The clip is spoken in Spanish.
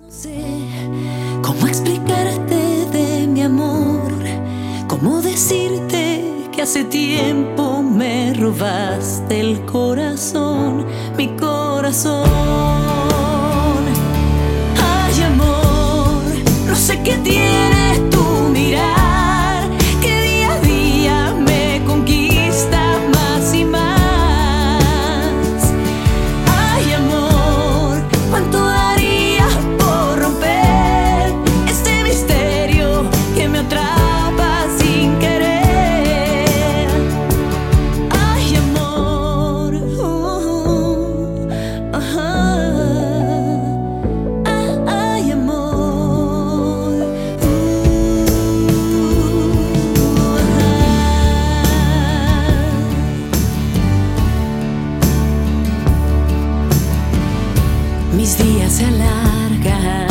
No sé cómo explicarte de mi amor, cómo decirte que hace tiempo me robaste el corazón, mi corazón. Mis días se alargan